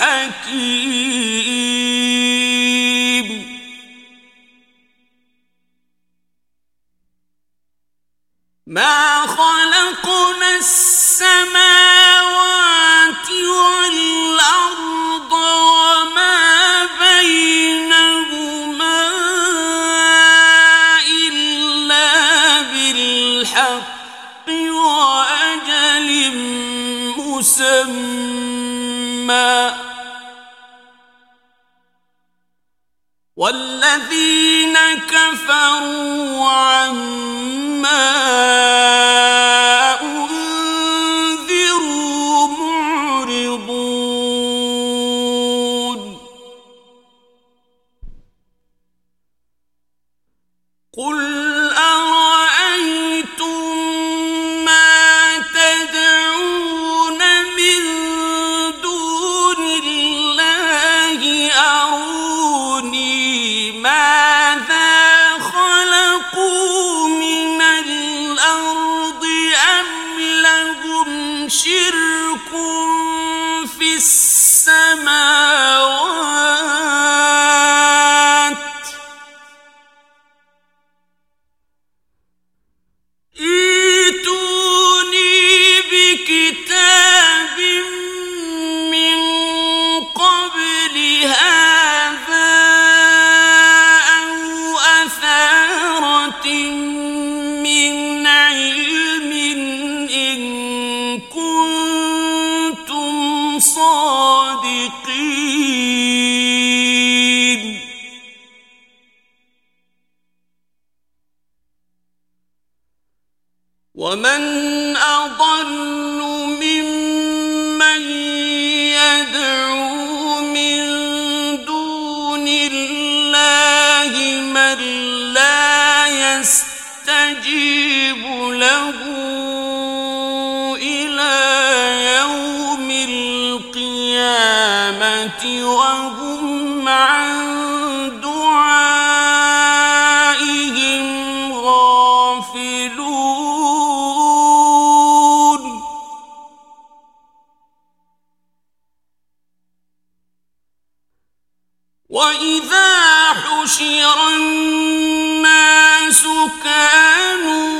حکیم والذين كفروا عما وهم عن دعائهم غافلون. وإذا حشر الناس كانوا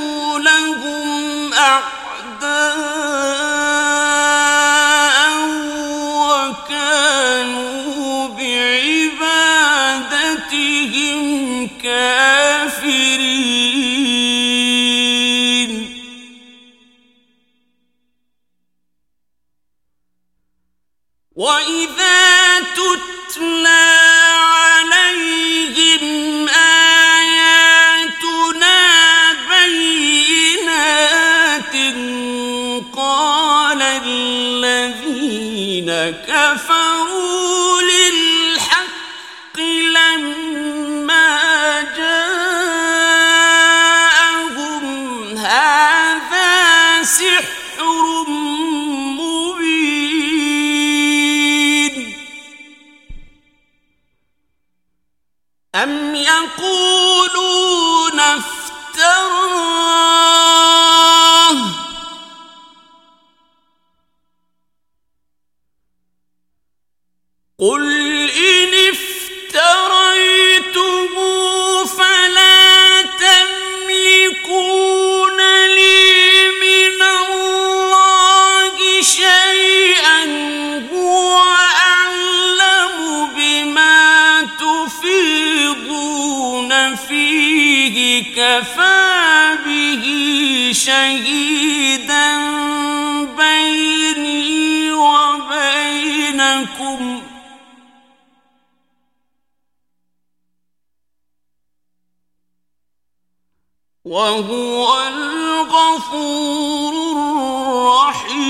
وَهُوَ الْغَفُورُ الرَّحِيمُ.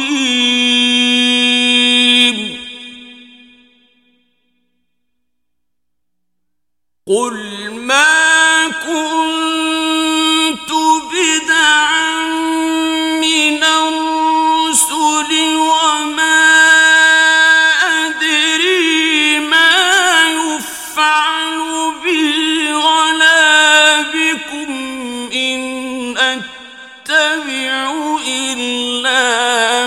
قُلْ إلا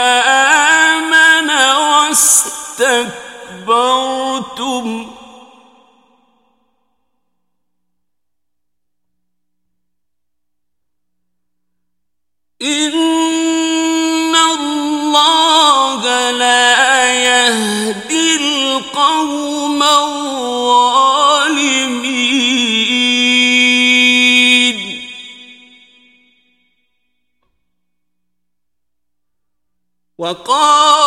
وقال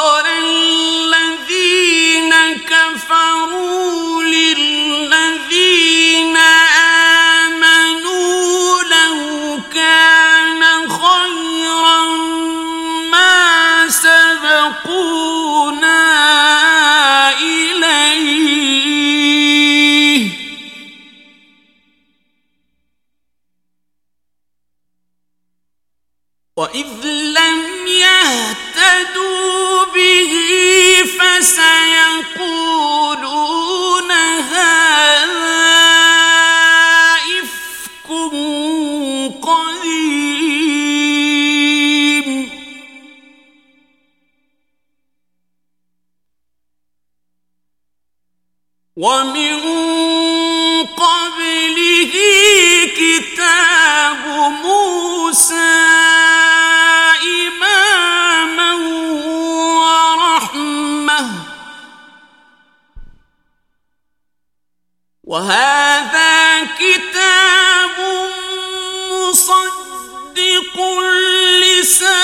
وَمِن قَبْلِهِ كِتَابُ مُوسَىٰ وهذا كتاب مصدق لسانا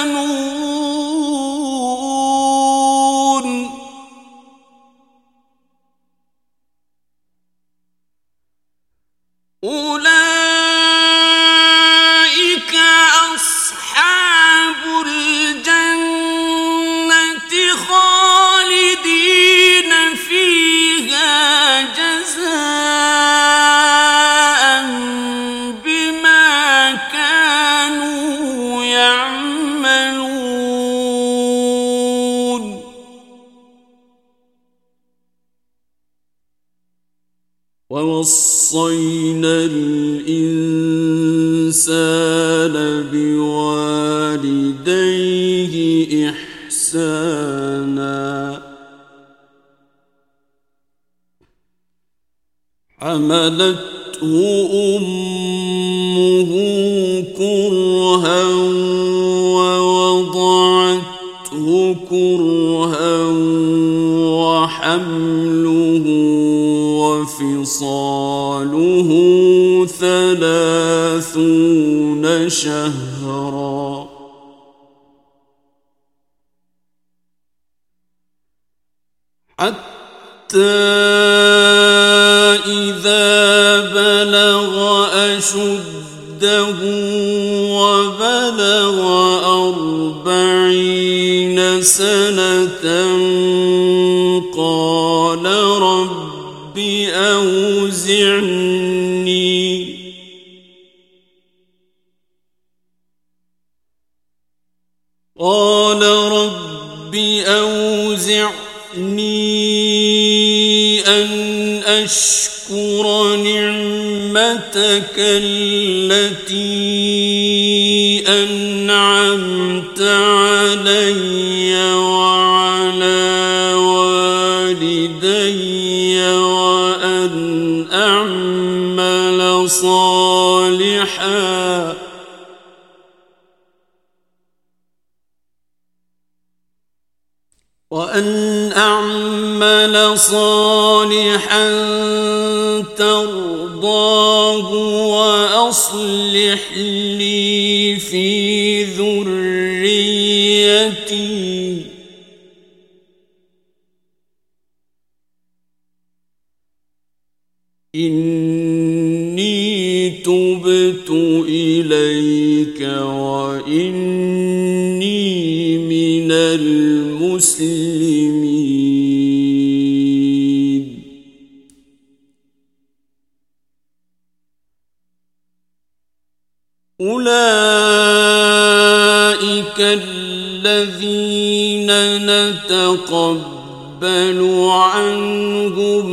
يحزنون إليه إحسانا. حملته أمه كرها ووضعته كرها وحمله وفصاله ثلاثون شهرا إذا بلغ أشده وبلغ أربعين سنة أن أشكر نعمتك التي أنعمت علي وعلى والدي وأن أعمل صالحاً وأن أعمل صالحا صالحا ترضاه وأصلح لي في ذريتي أولئك الذين نتقبل عنهم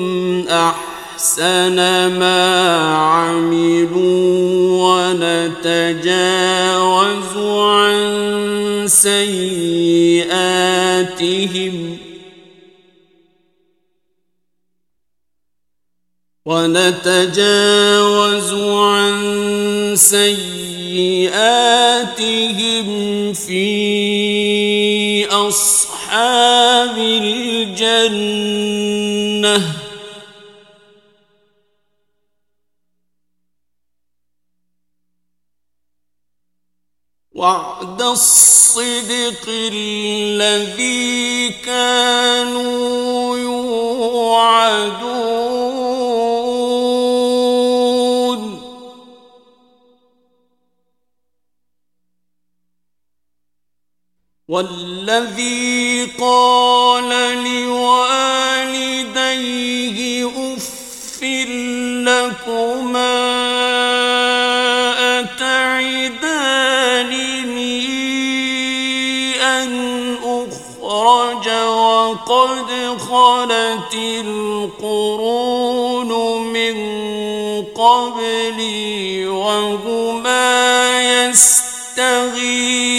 أحسن ما عملوا ونتجاوز عن سيئاتهم ونتجاوز عن سيئاتهم سيئاتهم في أصحاب الجنة وعد الصدق الذي كانوا والذي قال لوالديه أف لكما أتعدانني أن أخرج وقد خلت القرون من قبلي وهما يستغيثان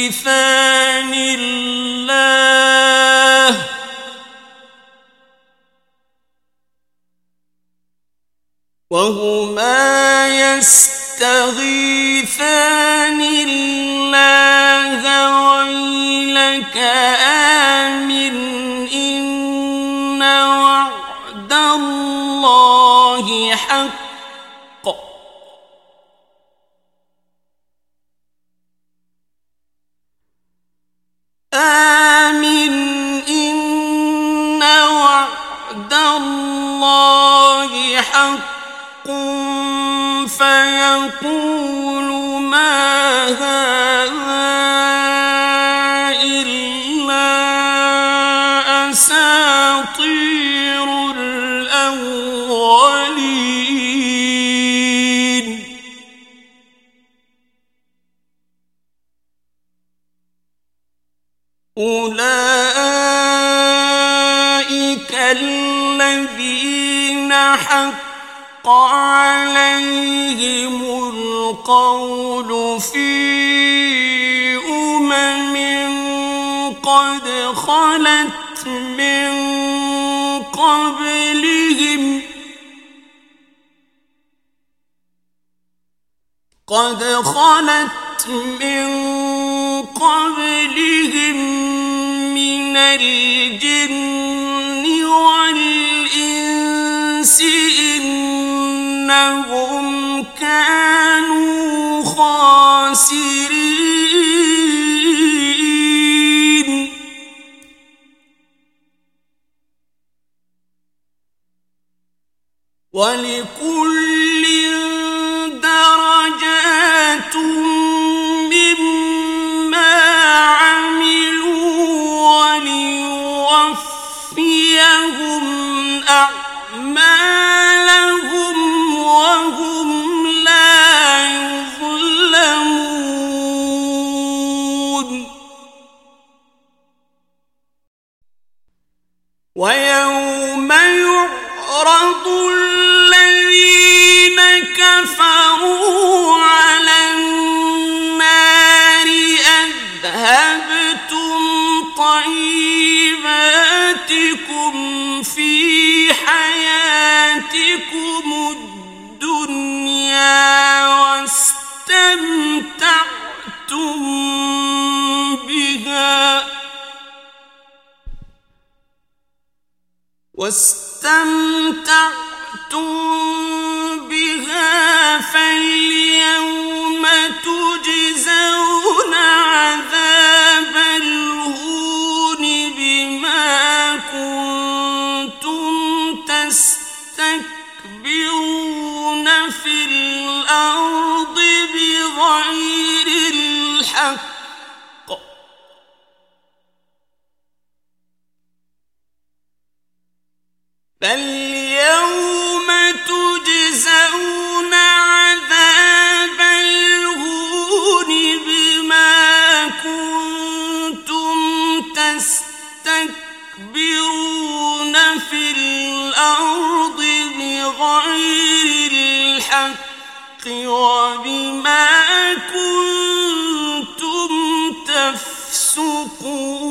وهما يستغيثان الله ويلك آمن إن وعد الله حق آمن إن وعد الله حق فيقول ما هذا عليهم القول في أمم قد خلت من قبلهم قد خلت من قبلهم من الجن والإنس انهم كانوا خاسرين. ولكل واستمتعتم بها فاليوم تجزون عذاب الهون بما كنتم تستكبرون في الأرض بغير الحق. فاليوم تجزون عذاب الهون بما كنتم تستكبرون في الأرض بغير الحق وبما كنتم تفسقون